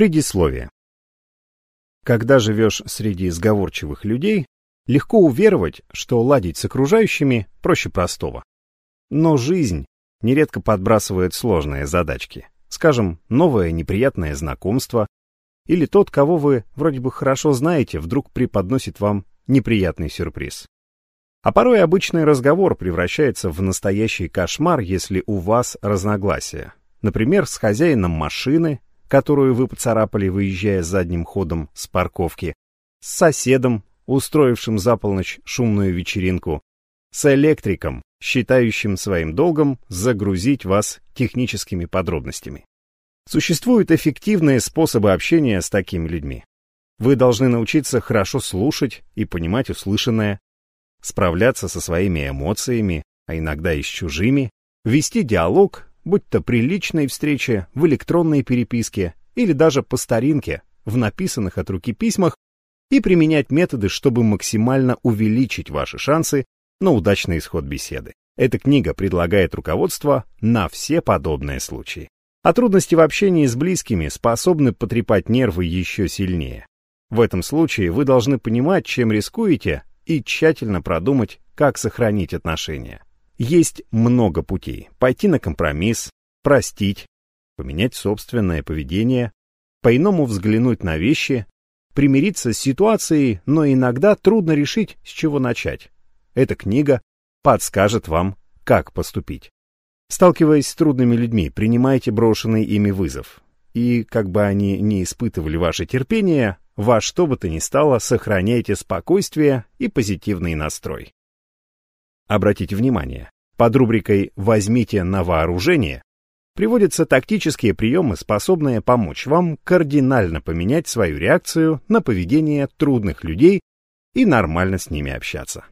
Предисловие. Когда живешь среди изговорчивых людей, легко уверовать, что ладить с окружающими проще простого. Но жизнь нередко подбрасывает сложные задачки. Скажем, новое неприятное знакомство, или тот, кого вы вроде бы хорошо знаете, вдруг преподносит вам неприятный сюрприз. А порой обычный разговор превращается в настоящий кошмар, если у вас разногласия. Например, с хозяином машины которую вы поцарапали, выезжая задним ходом с парковки, с соседом, устроившим за полночь шумную вечеринку, с электриком, считающим своим долгом загрузить вас техническими подробностями. Существуют эффективные способы общения с такими людьми. Вы должны научиться хорошо слушать и понимать услышанное, справляться со своими эмоциями, а иногда и с чужими, вести диалог будь то при личной встрече, в электронной переписке или даже по старинке, в написанных от руки письмах, и применять методы, чтобы максимально увеличить ваши шансы на удачный исход беседы. Эта книга предлагает руководство на все подобные случаи. А трудности в общении с близкими способны потрепать нервы еще сильнее. В этом случае вы должны понимать, чем рискуете, и тщательно продумать, как сохранить отношения. Есть много путей. Пойти на компромисс, простить, поменять собственное поведение, по-иному взглянуть на вещи, примириться с ситуацией, но иногда трудно решить, с чего начать. Эта книга подскажет вам, как поступить. Сталкиваясь с трудными людьми, принимайте брошенный ими вызов. И, как бы они ни испытывали ваше терпение, во что бы то ни стало, сохраняйте спокойствие и позитивный настрой. Обратите внимание, под рубрикой «Возьмите на вооружение» приводятся тактические приемы, способные помочь вам кардинально поменять свою реакцию на поведение трудных людей и нормально с ними общаться.